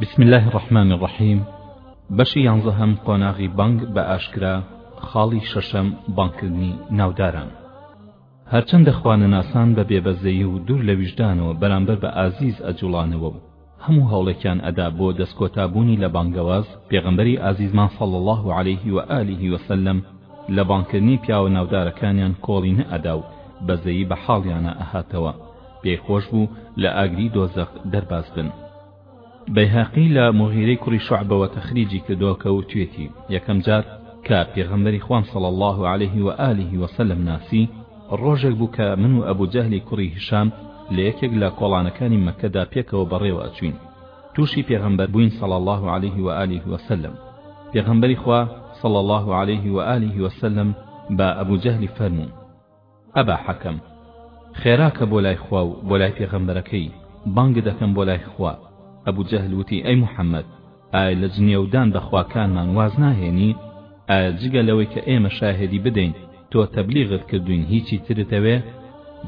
بسم الله الرحمن الرحیم بەشی یانزەهەم قۆناغی بانگ بە ئاشکرا خاڵی شەشەم بانگکردنی ناوداران هەرچەندە خوانەناسان بە بێبەزەیی و دوور لە ویژدانەوە بەرامبەر بە ئازیز ئەجوڵانەوە و هەموو هەوڵێکیان ئەدا بۆ دەستکۆتابوونی لە بانگەواز پێغەمبەری ئازیزمان صلی الله عليه و آله وسلم لە بانگکردنی پیاوە ناودارەکانیان کۆڵی نەئەدا و بەزەیی بە حاڵیانە ئەهاتەوە پێی خۆش بوو لە ئاگری دۆزەق دەرباز بن بەیهەقی لە موغیرەی کوڕی شوعبەوە تەخریجی کردووە کە وتوێتی، یەکەم جار کە پێغەمبەری خوام صلی اللە علیه و آله و سلم ناسی، ڕۆژێک بوو کە من و ئەبو جەهلی کوڕی هیشام لە یەکێک لە کۆڵانەکانی مەککەدا پێکەوە بەڕێوە ئەچووین، تووشی پێغەمبەر بووین صلی اللە علیه و آله و سلم. پێغەمبەری خوا صلی اللە علیه و آله و سلم بە ئەبو جەهلی فەرموو. ئەبا حەکەم، خێرا کە بۆ لای خوا و بۆ لای پێغەمبەرەکەی، بانگت دەکەم بۆ لای خوا. ئەبو جەهل وتی، ئەی محەمەد، ئایا لە جنێودان بە خواکانمان واز ناهێنی؟ ئایا جگە لەوەی کە ئێمە شاهێدی بدەین تۆ تەبلیغت کردووین هیچی ترت ئەوێ؟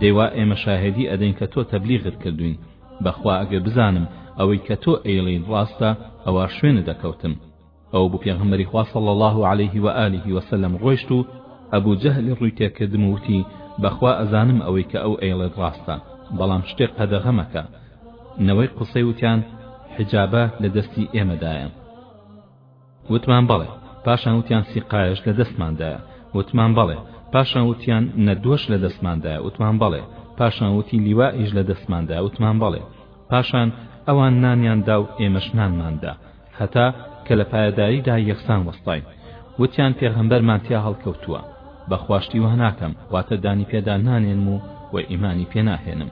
دەی وا ئێمە شاهێدی ئەدەین کە تۆ تەبلیغت کردووین، بەخوا ئەگەر بزانم ئەوەی کە تۆ ئەیڵێیت ڕاستە ئەوا شوێنت ئەکەوتم. ئەو بو پێغەمبەری خوا صلی اللە علیه و آله و سلم ڕۆیشت و ئەبو جەهلی ڕوی تێکردم و وتی بەخوا ئەزانم ئەوەی کە ئەو ئەیڵێت ڕاستە بەڵام شتێک قەدەغە مەکە نەوەی قوسەی وتیان حجابە لە دەستی ئێمەدایە وتمان بەڵێ پاشان وتیان سیقایش لە دەستماندایە وتمان بەڵێ پاشان وتیان نەدۆش لە دەستماندایە وتمان بەڵێ پاشان وتی لیوائیش لە دەستماندایە وتمان بەڵێ پاشان ئەوان نانیان دا و ئێمەش نانماندا هەتا کە لە پایەداریدا یەکسان وەستاین وتیان پێغەمبەرمان تیا هەڵکەوتووە بەخوا شتی وا ناکەم واتە دانی پێدا نانێنم و وە ئیمانی پێ ناهێنم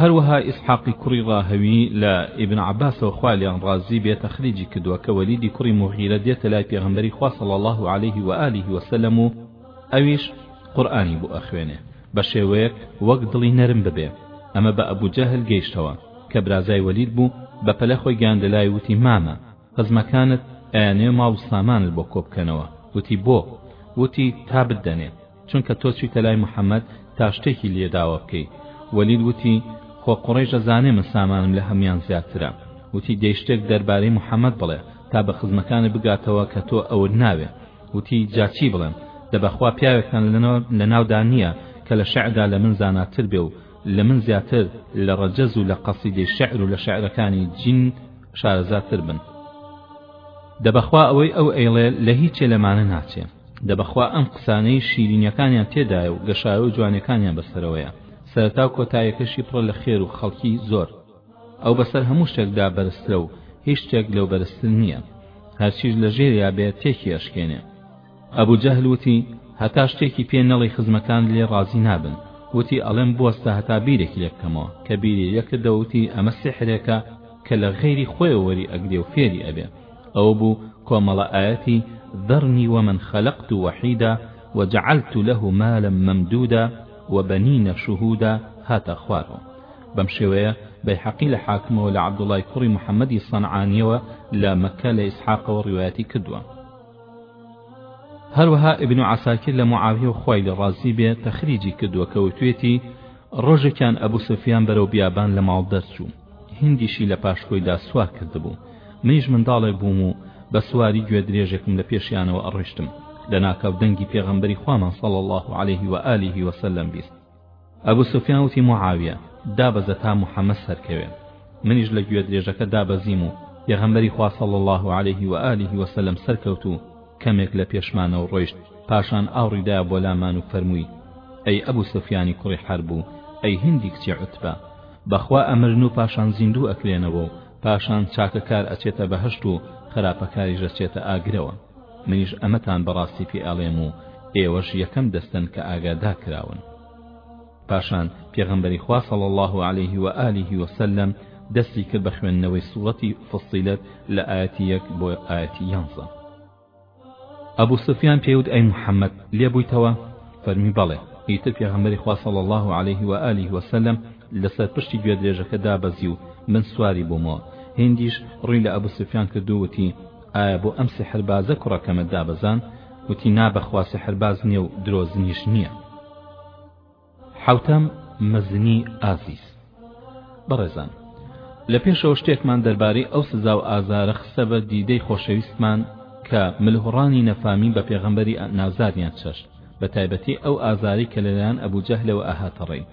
هەروەها ئیسحاقی کوڕی ڕاهەوی لە ئیبن عەباسەوە خوا لێیان ڕازی بێ تەخریجی کردووە کە وەلیدی کوڕی موغیرە دێتە لای پێغەمبەری خوا صلی اللە علیه و آله وسلم و ئەویش قورئانی بۆ ئەخوێنێ بەشێوەیەک وەک دڵی نەرم ببێ ئەمە بە ئەبو جەهل گەیشتەوە کە برازای وەلید بوو بەپەلە خۆی گەیاندە لای وتی مامە خزمەکانت ئەیانەوێ ماڵ و سامانت بۆ کۆبکەنەوە وتی بۆ وتی تا بدەنێ چونکە تۆ چویتە لای محەممەد تا شتێکی لێ داوا بکەی وەلید وتی خۆ قڕیش ئەزانێ من سامانم لە هەموان زیاترە وتی دەی شتێک دەربارەی محەممەد بڵێ تا بە خزمەکانت بگاتەوە کە تۆ ئەوت ناوێ وتی، جا چی بڵێم؟ دە بە خوا پیاوێکتان لە ناودا نییە کە لە شیعردا لە من زاناتر بێ و لە من زیاتر لە ڕەجەز و لە قەسیدەی شیعر و لە شیعرەکانی جین شارەزاتر بن. دە بە خوا ئەوەی ئەو ئەیڵێ لە هیچێ لەمانە ناچێ. دە بە خوا ئەم قسانەی شیرینییەکانیان تێدایە و گەشایە و جوانییەکانیان بەسەرەوەیە. سەرەتا و کۆتاییەکەشی پڕە لە خێر و خەڵکی زۆر. ئەو بەسەر هەموو شتێکدا بەرزترە و هیچ شتێک لەو بەرزتر نییە، هەرچیش لە ژێریا بێت تێکی ئەشکێنێ. ئەبوو جەهل وتی، هەتا شتێکی پێ نەڵێی خزمەکانت لێ ڕازی نابن، وتی، ئەڵێم بوەستە هەتا بیرێک لێ بکەمەوە، کە بیری لێ کردەوە وتی، ئەمە سیحرێکە کە لە غەیری خۆیەوە وەری ئەگرێ و فێری ئەبێ، ئەوە بوو کۆمەڵە ئایەتی، ذرنی ومن خلقت وحیدا وجعلت له مالا ممدودا وبنین شهودا، هاتە خوارەوە. بەم شێوەیە بەیهەقی لە حاکمەوە لە عەبدوڵای کوڕی محەمەدی سەنعانیەوە لە مەککە لە ئیسحاقەوە ڕیوایەتی کردووە هەروەها ئبن و عساکر لە معاویە و خوای لە ڕازی بێ تەخریجی کردووە کە وتوێتی ڕۆژێکیان ئەبوو سفیان بەرەو بیابان لە ماڵ دەرچوو هندیشی لە پاشکۆیدا سوار کردبوو منیش منداڵێک بووم و بە سواری گوێ درێژێکم لە پێشیانەوە ئەڕۆشتم لە ناکاو دەنگی پێغەمبەری خوامان صلی الله عليه و آله وسلم بیست ئەبو سوفیان وتی موعاویە دابەزە تا محمد سەرکەوێ منیش لە گوێ درێژەکە دابەزیم و پێغەمبەری خوا صلی الله علیه و آله و سلم سەرکەوت و کەمێک لە پێشمانەوە ڕۆیشت پاشان ئاوڕی دا بۆ لامان و فەرمووی ئەی ئەبو سفیانی کوڕی حرب و ئەی هندی کچی عتبە بەخوا ئەمرن و پاشان زیندوو ئەکرێنەوە و پاشان چاکەکار ئەچێتە بەهەشت و خراپەکاریش دەچێتە ئاگرەوە منیش ئەمەتان بەڕاستی پێ ئەڵێم و ئێوەش یەکەم دەستن کە ئاگادار کراون پاشان پێغەمبەری خوا صلی الله علیه و آله و سلم دەستی کرد بە خوێندنەوەی سوڕەتی فصیلت لە ئایەتی یەک بۆ ئایەتی یانزە ئەبو سوفیان پێی وت ئەی محەمەد لێ بوویتەوە؟ فەرمووی بەڵێ ئیتر پێغەمبەری خوا صلی اللە علیه و آله و سلم لەسەر پشتی گوێدرێژەکە دابەزی و من سواری بوومەوە هیندیش ڕووی لە ئەبو سوفیان کرد و وتی ئایا بۆ ئەم سحربازە کوڕەکەمت دابەزاند وتی نا بەخوا سحرباز نییە و درۆزنیش نییە حەوتەم، مەزنی ئازیز. بەڕێزان، لە پێشەوە شتێکمان دەربارەی ئەو سزا و ئازارە خستە بەر دیدەی خۆشەویستمان کە ملهوڕانی نەفامی بە پێغەمبەری ئە نازانیان چەشت، بە تایبەتی ئەو ئازارەی کە لەلایەن ئەبو جەهلەوە ئەهاتە ڕێی.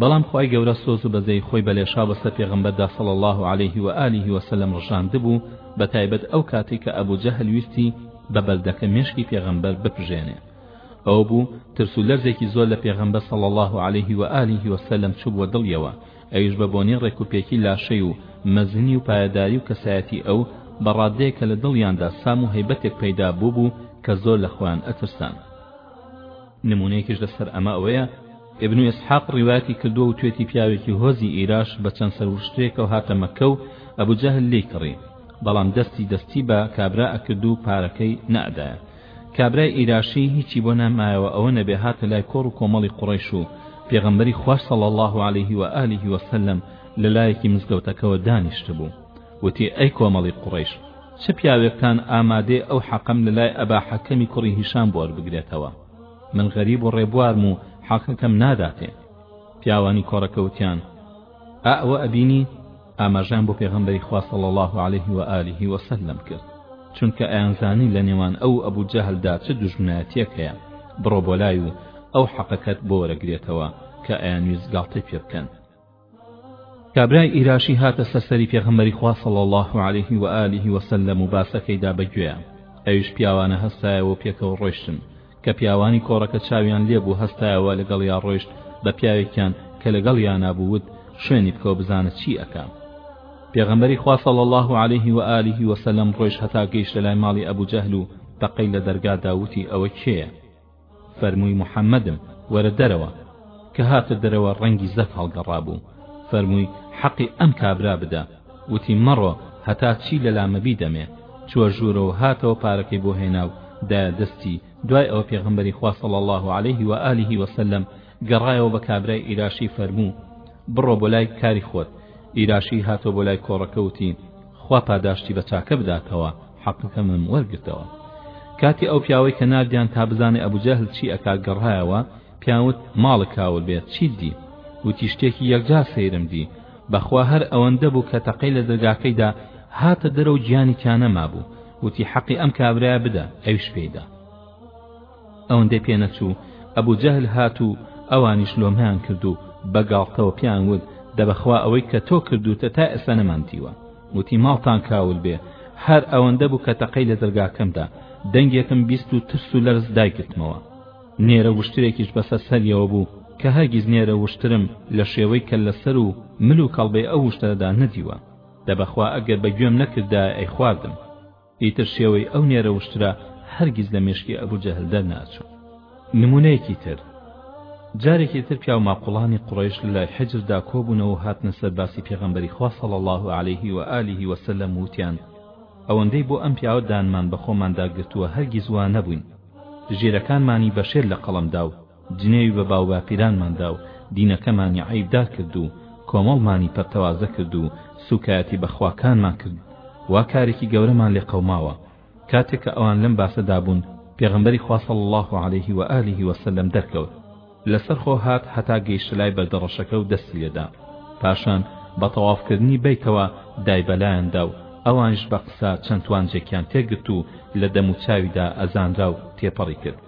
بەڵام خوای گەورە سۆز و بەزەی خۆی بە لێشاو بەسەر پێغەمبەردا صلی اللە علیه و آله و سلم ڕژاندبوو، بە تایبەت ئەو کاتەی کە ئەبو جەهل ویستی بە بەردەکە مێشکی پێغەمبەر بپژێنێ، ئەوە بوو ترس و لەرزێکی زۆر لە پێغەمبەر صلی اللە علیه و آله و سلم چوبووە دڵیەوە ئەویش بە بۆنەی ڕێک و پێکی لاشەی و مەزنی و پایەداری و کەسایەتی ئەو بە ڕادەیەک کە لە دڵیاندا سام و هەیبەتێک پەیدا بووبوو کە زۆر لە خۆیان ئەترسان نمونەیەکیش لەسەر ئەمە ئەوەیە ابن اسحاق ڕیواتی کردووە و توێتی پیاوێکی هۆزی ئیراش بە چەند سەروشترێکەوە هاتە مەکە و ئەبو جەهل لێی کڕی بەڵام دەستی دەستی بە کابرا ئەکرد و پارەکەی نەئەدایە کابرای ئیراشی هیچی بۆ نەمایەوە ئەوە نەبێ هاتە لای کۆڕ و کۆمەڵی قوڕەیش و پێغەمبەری خواش صلی اللە علیه و آله و سلم لە لایەکی مزگەوتەکەوە دانیشتبوو وتی ئەی کۆمەڵی قوڕەیش چ پیاوێکتان ئامادەیە ئەو حەقەم لە لای ئەبا حەکەمی کوڕی هیشام وەربگرێتەوە من غەریب و ڕێبوارم و حەقەکەم ناداتێ پیاوانی کۆڕەکە وتیان ئا ئەوە ئەبینی ئاماژەیان بۆ پێغەمبەری خوا صلی الله علیه و آله و سلم کرد چونکە ئەیانزانی لە نێوان ئەو و ئەبو جەهلدا چ دوژمنایەتیەک هەیە بڕۆ بۆ لای و ئەو حەقەکەت بۆ وەرەگرێتەوە کە ئەیانویست گاڵتەی پێ بکەن کابرای ئیراشی هاتە سەر سەری پێغەمبەری خوا صلی الله علیه و آله و سلم و باسەکەیدا بە گوێیان ئەویش پیاوانە هەستایەوە و پێکەوە ڕۆیشتن کە پیاوانی کۆڕەکە چاویان لێ بوو هەستایەوە لەگەڵیا ڕۆیشت بە پیاوێکیان کە لەگەڵیانا بوو وت شوێنی بکەوە بزانە چی ئەکا پێغەمبەری خوا صلی الله علیه و آله و سلم ڕۆیشت هەتا گەیشتە لای ماڵی ئەبو جەهل و تەقەی لە دەرگادا وتی ئەوە کێیە فەرمووی محەممەدم وەرە دەرەوە کە هاتە دەرەوە ڕەنگی زەرد هەڵگەڕابوو فەرمووی حەقی ئەم کابرا بدە وتی مەڕۆ هەتا چی لەلامەبی دەمێ چووە ژوورەوە هاتەوە پارەکەی بۆ هێنا و دایە دەستی دوای ئەوە پێغەمبەری خوا صلی اللە علیه و آله و سلم گەڕایەوە بە کابرای ئیراشی فەرموو بڕۆ بۆ لای کاری خۆت ئیراشی هاتەوە بۆ لای کۆڕەکە وتی خوا پاداشتی بە چاکە بداتەوە حەقەکەمم وەرگرتەوە کاتی ئەو پیاوەی کە ناردیان تا بزانێ ئەبو جەهل چی ئەکا گەڕایەوە پیاوت ماڵە کاول بێت چیت دی وتی شتێکی یەکجار سەیرم دی بەخوا هەر ئەوەندە بوو کە تەقەی لە دەرگاکەیدا هاتە دەرە و گیانی تیا نەمابوو وتی حەقی ئەم کابرایە بدە ئەویش پێیدا ئەوەندەی پێ نەچوو ئەبوو جەهل هات و ئەوانیش لۆمەیان کرد و بە گاڵتەوە پیان وت دەبەخوا ئەوەی کە تۆ کردوتە تا ئێستا نەمان دیوە وتی ماڵتان کاول بێ هەر ئەوەندە بوو کە تەقەی لە دەرگاکەمدا دەنگێکم بیست و ترس و لەرز دایگرتمەوە نێرە وشترێکیش بەسەر سەریەوە بوو کە هەرگیز نێرە وشترم لە شێوەی کەللە سەر و مل و کەڵبەی ئەو وشترەدا نەدیوە دە بەخوا ئەگەر بە گوێم نەکردایە ئەیخواردم ئیتر شێوەی ئەو نێرە وشترە هەرگیز لە مێشکی ئەبوو جەهل دەرناچوو نمونەیەکی تر جارێکی تر پیاو ماقوڵانی قڕیش لە لای حجردا کۆبوونەوە و هاتنە سەر باسی پێغەمبەری خوا صلی الله علیه و آله و سلم وتیان ئەوەندەی بۆ ئەم پیاوە دانمان بە خۆماندا گرتووە هەرگیز وا نەبووین ژیرەکانمانی بە شێر لە قەڵەم دا و جنێوی بە باوباپیرانمان دا و دینەکەمانی عەیبدار کرد و کۆمەڵمانی پەرتەوازە کرد و سووکایەتی بە خواکانمان کرد وا کارێکی گەورەمان لێ قەوماوە کاتێک کە ئەوان لەم باسەدا بوون پێغەمبەری خوا صلی اللە علیه و آله و سلم دەرکەوت لەسەر خۆ هات هەتا گەیشتە لای بەردە ڕەشەکە و دەستی لێ دا پاشان بە تەواف کردنی بەیتەوە دای بە لایان دا و ئەوانیش بە قسە چەند توانجێکیان تێ گرت و لە دەم و چاوی دا ئەزانرا و تێپەڕی کرد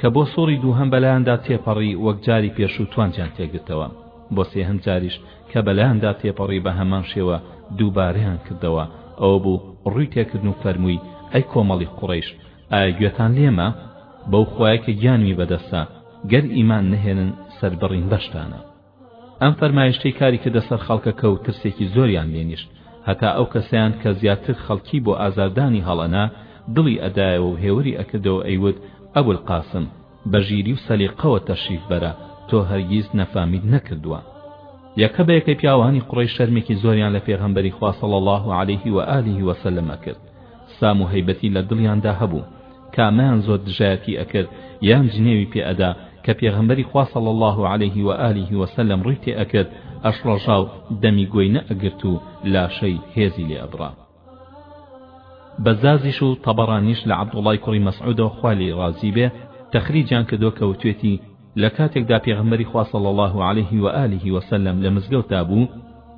کە بۆ سوڕی دووهەم بە لایان دا تێپەڕی وەک جاری پێشوو توانجیان تێ گرتەوە بۆ سێهەم جاریش کە بە لایان دا تێپەڕی بە هەمان شێوە دووبارەیان کردەوە ئەوە بوو ڕووی تێ کردن و فەرمووی ئەی کۆمەڵی قوڕەیش ئایا گوێتان لێمە؟ بەو خوایە کە گیانمی بەدەستە گەر ئیمان نەهێنن سەربڕین بەشتانە. ئەم فەرمایشتەی کاری کردە سەر خەڵکەکە و ترسێکی زۆریان لێ نیشت، هەتا ئەو کەسەیان کە زیاتر خەڵکی بۆ ئازاردانی هەڵئەنا دڵی ئەدایەوە و هێوری ئەکردەوە ئەیوت، ئەبولقاسم! بە ژیری و سەلیقەوە تەشریف بەرە تۆ هەرگیز نەفامیت نەکردووە یەکە بە یەکەی پیاوانی قوڕەیش شەرمێکی زۆریان لە پێغەمبەری خوا صلی الله علیه و آله و سلم ئەکرد سام و هەیبەتی لە دڵیاندا هەبوو کامیان زۆر دژایەتی ئەکرد یان جنێوی پێ ئەدا کە پێغەمبەری خوا صلی الله علیه و آله و سلم ڕووی تێ ئەکرد ئەشڵەژا و دەمی گۆی نەئەگرت و لاشەی هێزی لێ ئەبڕا بەزازیش و تەبەڕانیش لە عەبدوڵای کوڕی مەسعودەوە خوا لێی ڕازی بێ تەخریجیان کردووە کە وتوێتی لە کاتێکدا پێغەمبەری خوا صلی اللە علیه و آله و سلم لە مزگەوتدا بوو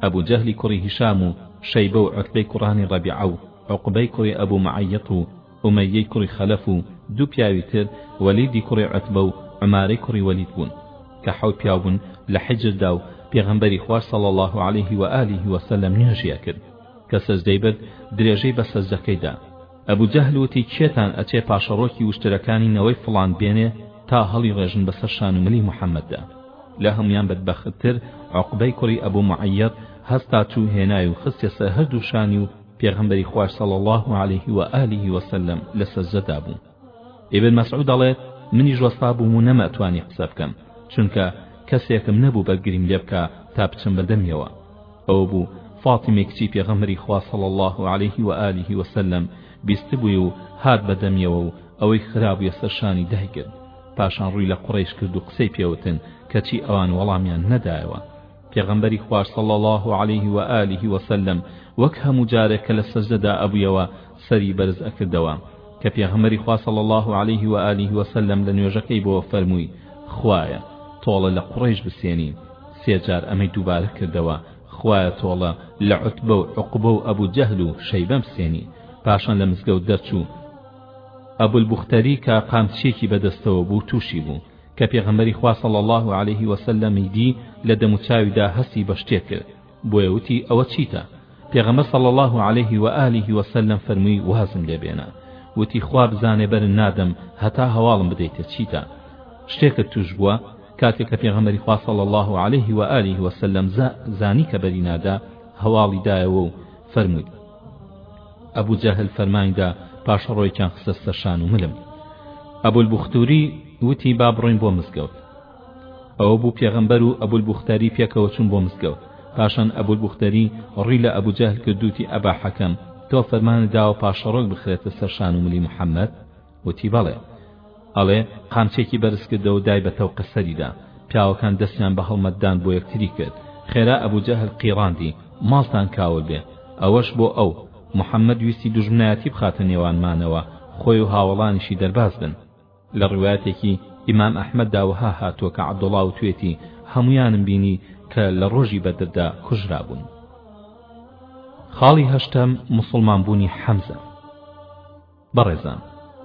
ئەبو جەهلی کوڕی هیشام و شەیبە و عوتبەی کوڕانی ڕەبیعە و عوقبەی کوڕی ئەبو معەیط و ئومەیەی کوڕی خەلەف و دوو پیاوی تر وەلیدی کوڕی عوتبە و عمارەی کوڕی وەلید بوون کە حەوت پیاو بوون لە حیجردا و پێغەمبەری خوا صلی اللە علیه و آله و سلم نوێژیان کرد کە سەجدەی برد درێژەی بە سەجدەکەی دا ئەبو جەهل وتی کێتان ئەچێ پاشەڕۆکی وشترەکانی نەوەی فڵان بێنێ تا هەڵیڕێژن بەسەر شان و ملی محمددا لە هەموان بەدبەخت تر عوقبەی کوڕی ئەبو معیەط هەستا چوو هێنای و خستیە سەر هەردوو شانی و پێغەمبەری خواش صلی اللە علیه و آله وسلم لە سەجدەدا بوو ئیبن مەسعود دەڵێت منیش وەستا بووم و نەمئتوانی قسە بکەم چونکە کەسێکم نەبوو بەرگریم لێ بکا تا بچم بە دەمیەوە ئەوە بوو فاتیمەی کچی پێغەمبەری خوا صلی الله علیه و آله و سلم بیستبووی و هات بە دەمیەوە و ئەوەی خرابوویە سەر شانی دایکت پاشان ڕووی لە قوڕەیش کرد و قسەی پێوتن کەچی ئەوان وەڵامیان نەدایەوە پێغەمبەری خوا صلی اللە علیه و آله و سلم وەک هەموو جارێک کە لە سەجدەدا ئەبوویەوە سەری بەرز ئەکردەوە کە پێغەمبەری خوا صلی اللە علیه و آله و سلم لە نوێژەکەی بۆ فەرمووی خوایە تۆڵە لە قوڕەیش بسێنی سێ جار ئەمەی دووبارە کردەوە خوایە تۆڵە لە عوتبە و عوقبە و ئەبو جەهل و شەیبە بسێنی پاشان لە مزگەوت دەرچوو ئەبول بوختەریکە قامچیەکی بەدەستەوە بوو تووشی بوو کە پێغەمبەری خوا صلی اللە علیه وسلم ی دی لە دەموچاویدا هەستی بە شتێک کرد بۆیە وتی ئەوە چیتە پێغەمبەر صلی اللە علیه و آله وسلم فەرمووی وازم لێ بێنە وتی خوا بزانێ بەرن نادەم هەتا هەواڵم بدەیتە چیتە شتێکت توش بووە کاتێک کە پێغەمبەری خوا صلی اللە علیه و آله وسلم زانی کە بەری نادا هەواڵی دایەوە و فەرمووی ئەبو جەهل فەرمانی دا پاشەڕۆیەکیان خستە سەر شان و ملم ئەبو البوختوری وتی با بڕۆین بۆ مزگەوت ئەوە بوو پێغەمبەر و ئەبو البوختری پێکەوە چوون بۆ مزگەوت پاشان ئەبو البوختری ڕی لە ئەبو جەهل کردوتی ئەبا حەکەم تۆ فەرمانت داوە پاشەڕۆک بخرێتە سەر شان و ملی محەممەد وتی بەڵێ ئەڵێ قامچێکی بەرز کردەوە دای بە تەوقە سەریدا پیاوەکان دەستیان بە هەڵمەتدان بۆ یەکتری کرد خێرا ئەبوو جەهل قیڕاندی ماڵتان کاول بێ ئەوەش بۆ ئەو محەممەد ویستی دوژمنایەتی بخاتە نێوانمانەوە خۆی و هاوەڵانیشی دەرباز بن لە ڕوایەتێکی ئیمام ئەحمەددا وەها هاتووە کە عەبدوڵا وتوێتی هەمویانم بینی کە لە ڕۆژی بەدردا کوژرابوون خاڵی هەشتەم مسلمان بوونی حەمزە بەڕێزان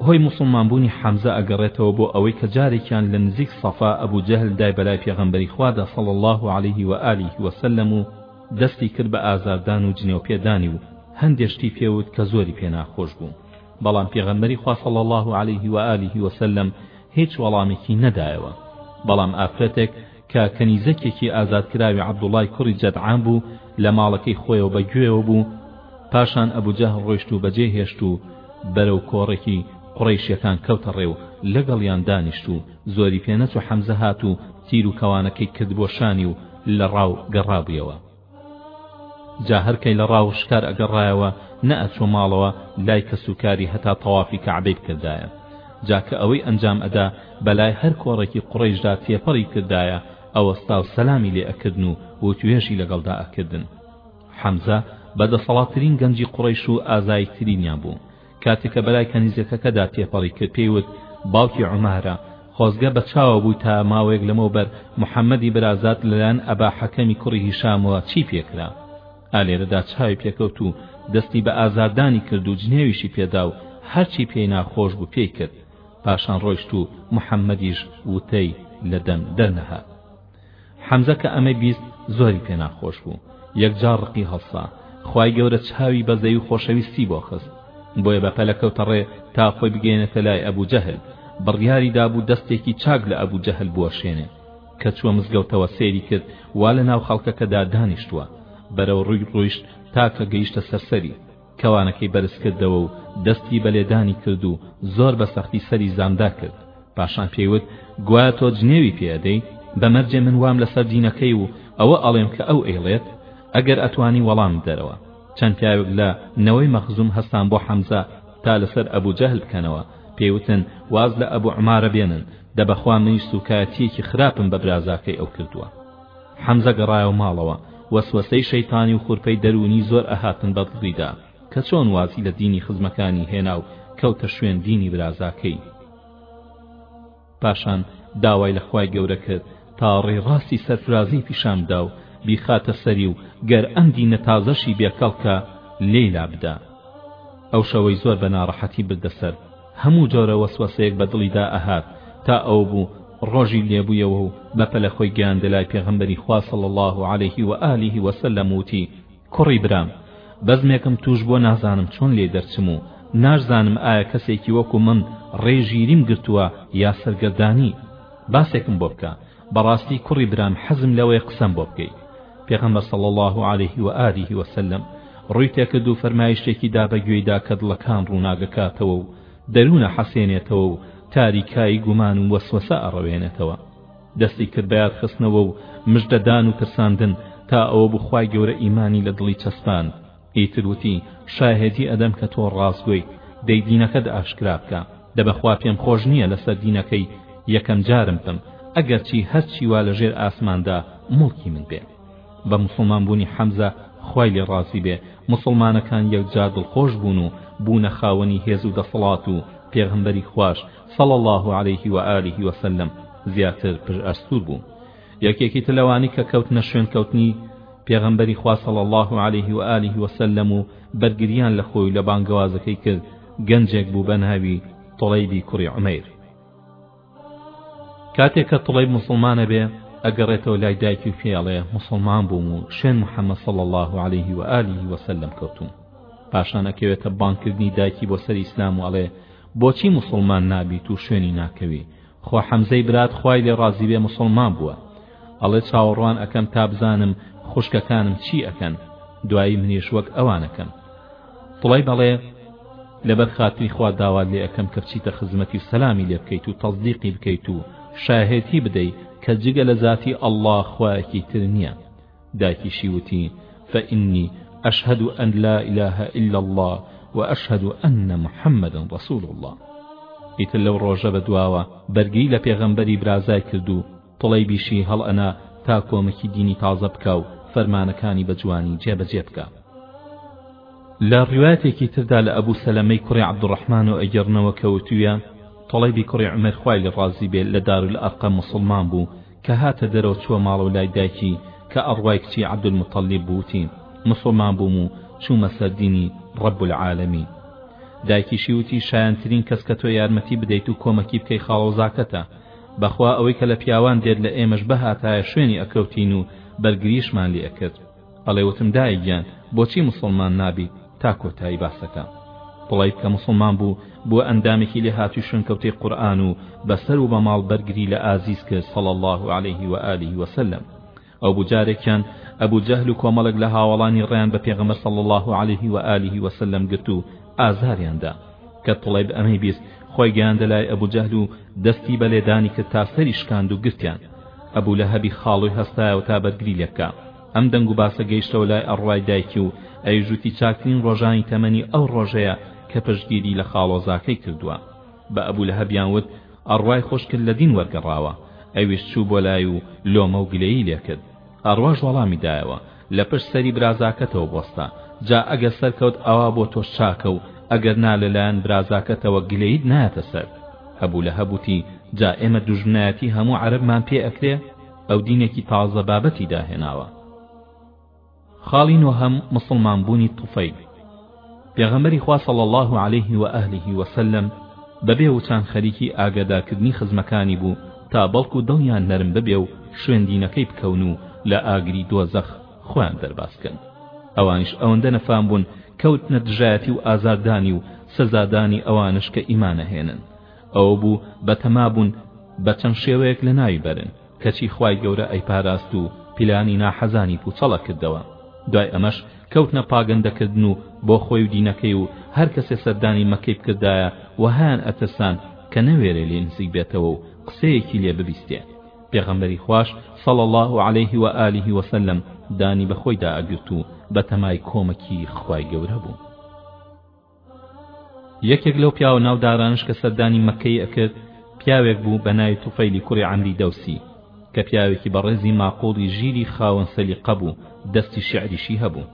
هۆی موسڵمان بوونی حەمزە ئەگەڕێتەوە بۆ ئەوەی کە جارێکیان لە نزیک صەفا ئەبو جەهل دای بەلای پێغەمبەری خوادا صلی اللە علیه و آله و سلم و دەستی کرد بە ئازاردان و جنێو پێدانی و هەندێ شتی پێوت کە زۆری پێ ناخۆش بوو بەڵام پێغەمبەری خوا صلی اللە علیه و آله و سلم هیچ وەڵامێکی نەدایەوە بەڵام ئافرەتێک کە کەنیزەکێکی ئازادکراوی عەبدوڵڵای کوڕی جەدعان بوو لە ماڵەکەی خۆیەوە بە گوێیەوە بوو، پاشان ئەبو جەهڵ ڕۆیشت و بەجێی هێشت و بەرەو کۆڕێکی قوڕەیشیەکان کەوتە ڕێ و لەگەڵیان دانیشت و زۆری پێ نەچوو حەمزە هات و تیرو کەوانەکەی کرد بۆ شانی و لەڕاو گەڕابویەوە. جا هەر کەی لە ڕاو و شکار ئەگەڕایەوە نە ئەچووە ماڵەوە لای کەس و کاری هەتا تەوافی کەعبەی بکردایە جا کە ئەوەی ئەنجام ئەدا بە لای هەر کۆڕێکی قوڕەیشدا تێپەڕی کردایە ئەوەستا و سەلامی لێ ئەکردن و وتوێژی لەگەڵدا ئەکردن حەمزە بە دەسەڵاتترین گەنجی قوڕەیش و ئازاییترینیان بوو کاتێ کە بەلای کەنیزەکەکەدا تێپەڕی کرد پێی وت باوکی عومارە خۆزگە بە چاوە بوویتا ماوەیەک لەمەوبەر محەمەدی برازات لەلایەن ئەبا حەکەمی کوڕی هیشامەوە چی پێکرا ئالێرەدا چاوی پێکەوت و دەستی بە ئازاردانی کرد و جنێویشی پێدا و هەرچی پێی ناخۆش بوو پێی کرد پاشان ڕۆیشت و محەممەدیش وتەی لە دەم دەرنەهات حەمزە کە ئەمەی بیست زۆری پێ ناخۆش بوو یەکجار ڕقی هەڵسا خوای گەورە چاوی بەزەیی و خۆشەویستی بۆ خست بۆیە بە پەلە کەوتە ڕێ تا خۆی بگەێنێتە لای ئەبوو جەهل بڕیاری دابوو دەستێکی چاک لە ئەبوو جەهل بوەشێنێ کە چووە مزگەوتەوە سێری کرد وا لە ناو خەڵکەکەدا دانیشتووە بەرەو ڕووی ڕۆیشت تاکە گەیشتە سەرسەری کەوانەکەی بەرز کردەوە و دەستی بە لێدانی کرد و زۆر بە سەختی سەری زامدار کرد پاشان پێی وت گوایە تۆ جنێوی پێ ئەدەی بە مەرجێ من وام لەسەر دینەکەی و ئەوە ئەڵێم کە ئەو ئەیڵێت ئەگەر ئەتوانی وەڵام بدەرەوە چەند پیاوێک لە نەوەی مەخزوم هەستان بۆ حەمزە تا لەسەر ئەبوو جەهل بکەنەوە پێیوتن واز لە ئەبوو عمارە بێنن دەبەخوا منیش سوکایەتیەکی خراپم بە برازاکەی ئەو کردووە حەمزە گەڕایەوە ماڵەوە وەسوەسەی شەیتانی و خورپەی دەروونی زۆر ئەهاتن بەدڵیدا کە چۆن وازی لە دینی خزمەکانی هێنا و کەوتە شوێن دینی برازاکەی پاشان داوای لە خوای گەورە کرد تا ڕێ ڕاستی سەرفرازی پیشان بدا و بیخاتە سەری و گەر ئەم دینە تازەشی بێ کەڵکە لێی لابدا ئەو شەوەی زۆر بە ناڕەحەتی بردە سەر هەموو جۆرە وەسوەسەیەک بە دڵیدا ئەهات تا ئەوە بوو ڕۆژی لێبوویەوە و بە پەلە خۆی گەیاندە لای پێغەمبەری خوا صلی اللە علیه و آله و سلم و وتی کوڕی برام بەزمێکم توش بووە نازانم چۆن لێی دەرچم و ناشزانم ئایا کەسێکی وەکو من ڕێی ژیریم گرتووە یا سەرگەردانی باسێکم بۆ بکە بەڕاستی کوڕی برام حەزم لەوەیە قسەم بۆ بکەی پێغەمبەر صلی اللە علیه و آله و سلم ڕووی تێکرد و فەرمایشتێکی دا بە گوێیدا کە دڵەکان ڕووناگەکاتەوە و دەروونە حەسێنێتەوە و تاریکایی گومان و وەسوەسە ئەڕەوێنێتەوە دەستی کرد بە یادخستنەوە و مژدەدان و ترساندن تا ئەوە بوو خوای گەورە ئیمانی لە دڵی چەسپاند ئیتر وتی، شاهێدی ئەدەم کە تۆ ڕاستگۆیت، دەی دینەکەت ئاشکرا بکە. دە بەخوا پێم خۆش نییە لەسەر دینەکەی یەکەم جارم بم، ئەگەرچی هەرچی وا لە ژێر ئاسماندا موڵکی من بێ. بە موسڵمان بوونی حەمزە، خوای لێ ڕازی بێ، موسڵمانەکان یەکجار دڵخۆش بوون و بوونە خاوەنی هێز و دەسەڵات و پێغەمبەری خواش، صلی اللە علیه و آله و سلم، زیاتر پژئەستوور بوو. یەکێکی تر لەوانی کە کەوتنە شوێن کەوتنی پێغەمبەری خوا صلی اللە علیه و آله و سلم و بەرگریان لە خۆی و لە بانگەوازەکەی کرد گەنجێک بوو بەناوی طلیبی کوڕی عمیر کاتێک کە طلیب مسلمانە بێ ئەگەڕێتەوە لای دایکی و پێڵێ مسلمان بووم و شوێن محەممەد صلی اللە علیه و آله و سلم کەوتوم پاشان ئەکەوێتە بانکردنی دایکی بۆ سەر ئیسلام و ئەڵێ بۆچی مسلمان نابیت و شوێنی ناکەوی خۆ حەمزەی برات خوای لێ ڕازی بێ موسڵمان بووە ئەڵێ چاوەڕوان ئەکەم تا بزانم خوشکەکانم چی ئەکەن دوایی منیش وەک ئەوان ئەکەم فڵەی بەڵێ لەبەر خاتری خوا داوات لێ ئەکەم کە بچیتە خزمەتی و سەلامی لێ بکەیت و تەزدیقی بکەیت و شاهێتی بدەی کە جگە لە زاتی ئەڵڵا خوایەکی تر نییە دایکیشی وتی فإنی أشهد أن لا إله إلا الله وأشهد أن محمدا رسول الله ئیتر لەو ڕۆژە بە دواوە بەرگری لە پێغەمبەری برازای کرد و طڵەیبیشی هەڵئەنا تا کۆمەکی دینی تازە بکا و فەرمانەکانی بە جوانی جێبەجێ بکا لە ڕواتێکی تردا لە ئەبوو سەلەمەی کوڕی عەبدوڕەحمان و ئەگەڕنەوە کەوتویە طڵەیبی کوڕی عمر خوای لە ڕازی بێ لە دارول ئەرقەم مسڵمان بوو کە هاتە دەرەوە چووە ماڵەوە لای دایکی کە ئەڕای کچی عەبدولموتەڵیب بوو وتی، موسڵمان بووم و چوومە سەر دینی ڕەب العالمین. دایکیشی وتی، شایەنترین کەس کە تۆ یارمەتی بدەیت و کۆمەکی بکەی خاڵۆزاکەتە. بەخوا ئەوەی کە لە پیاوان دێت لە ئێمەش بهاتایە شوێنی ئەکەوتین و بەرگریشمان لێ ئەکرد. ئەڵێ وتم دایە گیان بۆچی موسڵمان نابیت تا کۆتایی باسەکە کوڵەی بکە موسڵمان بوو بووە ئەندامێکی لێهاتووی شوێنکەوتەی قورئان و بەسەر و بە ماڵ بەرگری لە ئازیز کرد صلی اللە علیه و آله و سلم ئەو بوو جارێکیان ئەبو جەهل و کۆمەڵێک لە هاوەڵانی ڕێیان بە پێغەمبەر صلی اللە علیه و آله و سلم گرت و ئازاریاندا کە طڵیب ئەمەی بیست خۆی گەیاندە لای ئەبو جەهل و دەستی بە لێدانی کرد تا سەری شکاند و گرتیان ئەبو لەهەبی خاڵۆی هەستایەوە تا بەرگری لێ بکا ئەم دەنگ و باسە گەیشتەوە لای ئەڕای دایکی و ئەویش وتی چاکترین ڕۆژانی تەمەنی ئەو ڕۆژەیە کە پشتگیری لە خاڵۆزاکەی کردوە بە ئەبو لەهەبیان وت ئەڕای خوشکت لە دین وەرگەڕاوە ئەویش چوو بۆ لای و لۆمە و گلەیی لێ کرد ئەڕاش وەڵامی دایەوە لە پشت سەری برازاکەتەوە بوەستە جا ئەگەر سەرکەوت ئەوا بۆ تۆش چاکە و ئەگەر نا لە لایەن برازاکەتەوە گلەییت نایەتە سەر. ئەبو لەهەب وتی، جا ئێمە دوژمنایەتی هەموو عەرەبمان پێ ئەکرێ؟ ئەو دینێکی تازە بابەتی داهێناوە. خاڵی نۆهەم، موسڵمان بوونی طوفیل. پێغەمبەری خوا صلی اللە علیه و آله و سلم بەبێ وچان خەریکی ئاگەداکردنی خزمەکانی بوو تا بەڵکو دڵیان نەرم ببێ و شوێن دینەکەی بکەون و لە ئاگری دۆزەخ خۆیان دەرباز کەن ئەوانیش ئەوەندە نەفام بوون کەوتنە دژایەتی و ئازاردانی و سزادانی ئەوانەش کە ئیمان نەهێنن ئەوە بوو بەتەما بوون بە چەند شێوەیەک لەناوی بەرن کەچی خوای گەورە ئەیپاراست و پیلانی ناحەزانی پوچەڵ ئەکردەوە دوای ئەمەش کەوتنە پاگەندە کردن و بۆ خۆی و دینەکەی و هەر کەسێ سەردانی مەککەی بکردایە وەهایان ئەترسان کە نەوێرێ لێی نزیک بێتەوە و قسەیەکی لێ ببیستێ پێغەمبەری خواش صلی اللە علیه و آله و سلم دانی بەخۆیدا ئەگرت و بەتەمای کۆمەکی خوای گەورە بوو یەکێک لەو پیاوە ناودارانەش کە سەردانی مەککەی ئەکرد پیاوێک بوو بە ناوی توفەیلی کوڕی عەمری دەوسی کە پیاوێکی بەڕێزی ماقوڵی ژیری خاوەن سەلیقە بوو دەستی شیعریشی هەبوو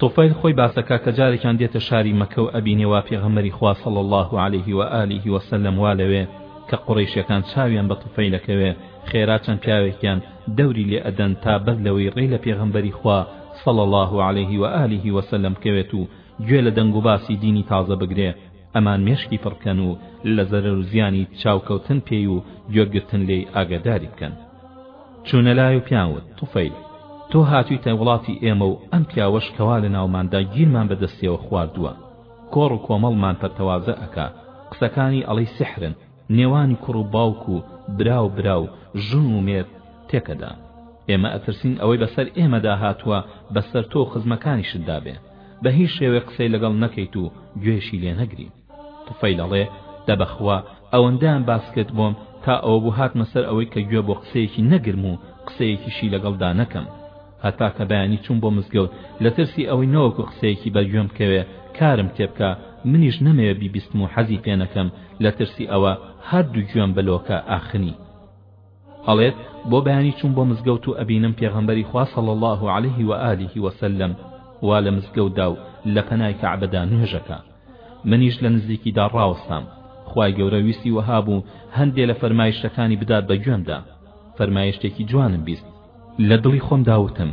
طفیل خۆی باسەکە کە جارێکیان دێتە شاری مەکە و ئەبینێ وا پێغەمەری خوا صلی الله عليه و آله وسلم وا لەوێ کە قڕیشەکان چاویان بە طفیلەکەوێ خێرا چەند پیاوێکیان دەوری لێ ئەدەن تا بەر لەوەی ڕێ لە پێغەمبەری خوا صلی الله عليه و آله وسلم بکەوێت و گوێ لە دەنگ و باسی دینی تازە بگرێ ئەمان مێشکی پڕ بکەن و لە زەرەر و زیانی چاو کەوتن پێی و گوێ گرتن لێی ئاگەداری بکەن چونە لای و پیان وت طفیل تۆ هاتویتە وڵاتی ئێمە و ئەم پیاوەش کەوا لە ناوماندا گیرمان بە دەستیەوە خواردووە کۆڕ و کۆمەڵمان پەرتەوازە ئەکا قسەکانی ئەڵێی سحرن نێوان کوڕ و باوک و برا و برا و ژن و مێرد تێکەدا ئێمە ئەترسین ئەوەی بەسەر ئێمەدا هاتووە بەسەر تۆ و خزمەکانیشتدا بێ بەهیچ شێوەیەک قسەی لەگەڵ نەکەیت و گوێیشی لێ نەگری طفیل ئەڵێ دە بەخوا ئەوەندەیان باس کرد بۆم تا ئەوەبوو هاتمە سەر ئەوەی کە گوێ بۆ قسەیەکی نەگرم و قسەیەکیشی لەگەڵدا نەکەم هەتا کە بەیانی چووم بۆ مزگەوت لە ترسی ئەوەی نەوەکو قسەیەکی بە گوێم بکەوێ کارم تێ بکا منیش نەمەوێ بیبیستم و حەزی پێ نەکەم لە ترسی ئەوە هەر دوو گوێم بە لۆکە ئاخنی ئەڵێت بۆ بەیانی چووم بۆ مزگەوت و ئەبینم پێغەمبەری خوا صلی الله علیه و آله و سلم وا لە مزگەوتدا و لە پەنای کەعبەدا نوێژەکە منیش لە نزیکیدا ڕاوەستام خوای گەورە ویستی وەها بوو هەندێ لە فەرمایشتەکانی بدات بە گوێمدا فەرمایشتێکی جوانم بیست لە دڵی خۆمدا وتم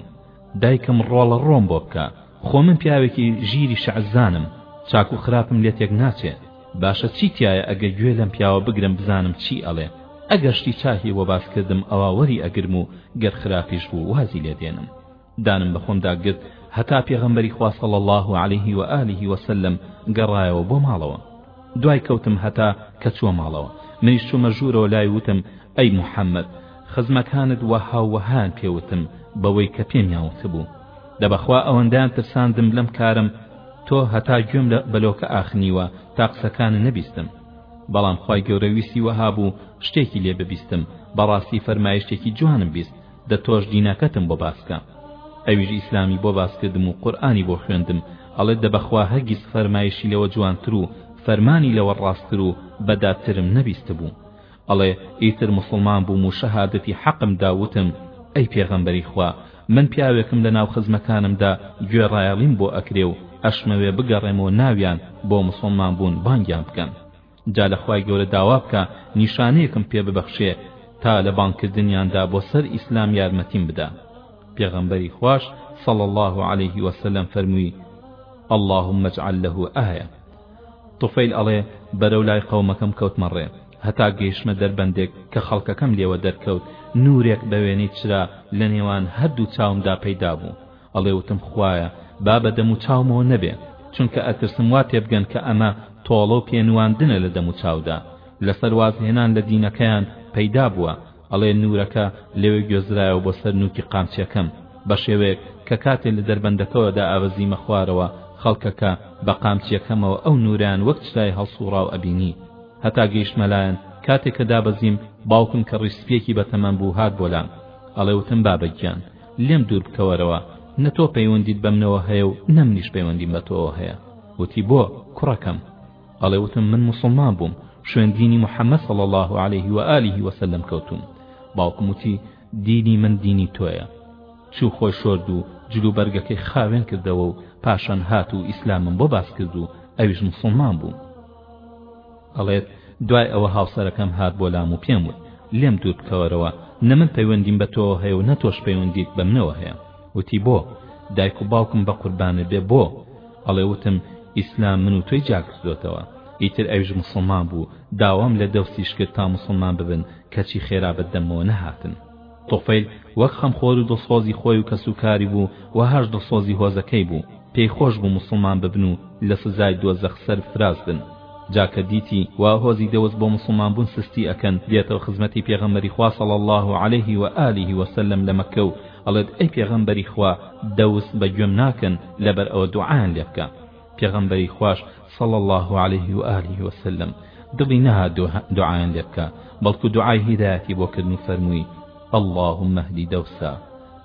دایکم ڕۆڵە ڕۆم بۆ بکە، خۆ من پیاوێکی ژیری شەعرزانم، چاک و خراپم لێ تێک ناچێ، باشە چی تیایە ئەگەر گوێ لەم پیاوە بگرم بزانم چی ئەڵێ، ئەگەر شتی چاکی بۆ باس کردم ئەوا وەری ئەگرم و گەر خراپیش بوو وازی لێ دێنم. دانم بە خۆمدا گرت هەتا پێغەمبەری خوا صلی اللە علیه و آله و سلم گەڕایەوە بۆ ماڵەوە. دوای کەوتم هەتا کە چووە ماڵەوە. منیش چوومە ژوورەوە لای وتم، ئەی محمد! خزمەکانت وەها و وەهایان پێ وتم بەوەی کە پێمیان وتبوو دە بەخوا ئەوەندەیان ترساندم لەم کارەم تۆ هەتا گوێم لە بەلۆکە ئاخنیوە تا قسەکانت نەبیستم بەڵام خوای گەورە ویستی وەها بوو شتێکی لێ ببیستم بەڕاستی فەرمایشتێکی جوانم بیست دە تۆش دینەکەتم بۆ باسکە ئەویش ئیسلامی بۆ باسکردم و قورئانی بۆ خوێندم ئەڵێ دە بەخوا هەرگیز فەرمایشی لەوە جوانتر و فەرمانی لەوە ڕاستتر و بەدادترم نەبیستبوو ئەڵێ ئیتر موسڵمان بووم و شەهادەتی حەقم دا وتم ئەی پێغەمبەری خوا من پیاوێکم لە ناو خزمەکانمدا گوێڕایەڵیم بۆ ئەکرێ و ئەشمەوێ بگەڕێمەوە ناویان بۆ موسڵمان بوون بانگیان بکەن جا لە خوای گەورە داوا بکە نیشانەیەکم پێ ببەخشێ تا لە بانگکردنیاندا بۆ سەر ئیسلام یارمەتیم بدا پێغەمبەری خوش صلى الله عليه وسلم فەرمووی اللهم اجعل له آية طوفەیل ئەڵێ، بەرەو لای قەومەکەم کەوتمە ڕێ، هەتا گەیشتمە دەربەندێک کە خەڵکەکەم لێوە دەرکەوت، نوورێک بە وێنەی چرا لە نێوان هەر دوو چاومدا پەیدا بوو. ئەڵێ، وتم خوایە با بە دەم و چاومەوە نەبێ، چونکە ئەترسم وا تێ بگەن کە ئەمە تۆڵە و پێنواندنە لە دەم و چاودا. لەسەر وازهێنان لە دینەکەیان پەیدا بووە. ئەڵێ نوورەکە لەوێ گوێزرایەوە بۆ سەر نووکی قامچیەکەم، بەشێوەیەک کە کاتێ لە دەربەندەکەوە دائەبەزیمە خوارەوە خەڵکەکە بە قامچیەکەمەوە ئەو نوورەیان وەک چرای هەڵسووڕاو ئەبینی. هەتا گەیشتمە لایان، کاتێ کە دابەزیم باوکم کە ڕیش سپیەکی بە تەمەن بوو هات بۆ لام. ئەڵێ وتم بابە گیان لێم دوور بکەوەرەوە، نە تۆ پەیوەندیت بەمنەوە هەیە و نە منیش پەیوەندیم بە تۆوە هەیە. وتی بۆ کوڕەکەم؟ ئەڵێ وتم من موسڵمان بووم شوێن دینی محمد صلی اللە علیه و آله و سلم کەوتووم باوکم وتی دینی من دینی تۆیە چوو خۆی شۆرد و جل و بەرگەکەی خاوێن کردەوە و پاشان هات و ئیسلامم بۆ باس کرد و ئەویش مسلمان بوو ئەڵێت دوای ئەوە هاوسەرەکەم هات بۆ لام و پێم وت لێم دوور بکەوەرەوە نە من پەیوەندیم بە تۆ هەیە و نە تۆش پەیوەندیت بە منەوە هەیە وتی بۆ؟ دایک و باوکم بە قوربانت بێ بۆ؟ ئەڵێ وتم ئیسلام من و تۆی جیا کردۆتەوە ئیتر ئەویش موسڵمان بوو داوام لە دەوسیش کرد تا موسڵمان ببن کەچی خێرا بە دەممەوە نەهاتن. توفەیل وەک خەمخۆر و دڵسۆزی خۆی و کەسوکاری بوو وەهاش دڵسۆزی هۆزەکەی بوو پێی خۆش بوو موسڵمان ببن و لە سزای دۆزەخ سەر بفرازدن، جا کە دیتی وا هۆزی دەوس بۆ موسڵمان بوون سستی ئەکەن دێتەوە خزمەتی پێغەمبەری خوا صلی اللە علیه و آله و سلم لە مەککە و ئەڵێت ئەی پێغەمبەری خوا دەوس بە گوێم ناکەن لەبەر ئەوە دوعایان لێ بکە پێغەمبەری خواش صلی اللە علیه و آله و سلم دڵی نەهات دوعایان لێ بکا بەڵکو دوعای هیدایەتی بۆ کردن و فەرمووی اللهم اهد دوسا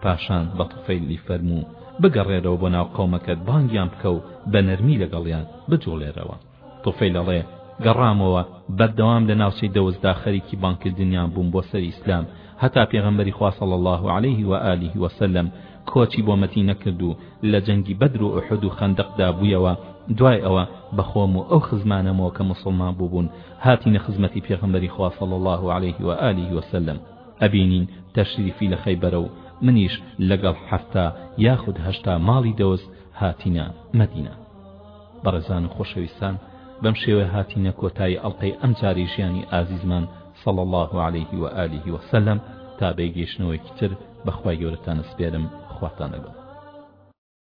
پاشان بە طفیلی فەرموو بگەڕێرەوە بۆ ناو قەومەکەت بانگیان بکە و بە نەرمی لەگەڵیان بجوڵێرەوە. توفەیل ئەڵێ، گەڕامەوە، بەردەوام لە ناوچەی دەوسدا خەریکی بانگکردنیان بووم بۆ سەر ئیسلام، هەتا پێغەمبەری خوا صلی اللە علیه و آله و سلم کۆچی بۆ مەدینە کرد و لە جەنگی بەدر و ئوحود و خەندەقدا بوویەوە، دوای ئەوە بە خۆم و ئەو خزمانەمەوە کە موسڵمان بووبوون هاتینە خزمەتی پێغەمبەری خوا صلی اللە علیه و آله و سلم ئەبینین تەشریفی لە خەیبەرە و منیش لەگەڵ حەفتا یاخود هەشتا ماڵی دەوس هاتینە مەدینە. بەڕێزان و خۆشەویستان بەم شێوەیە هاتینە کۆتایی ئەڵلقەی ئەم جاری ژیانی ئازیزمان صلى الله عليه وآله وسلم تا بەیگەیشتنەوەیکی تر بەخوای گەورەتان سپێرم خواتان لەگەڵ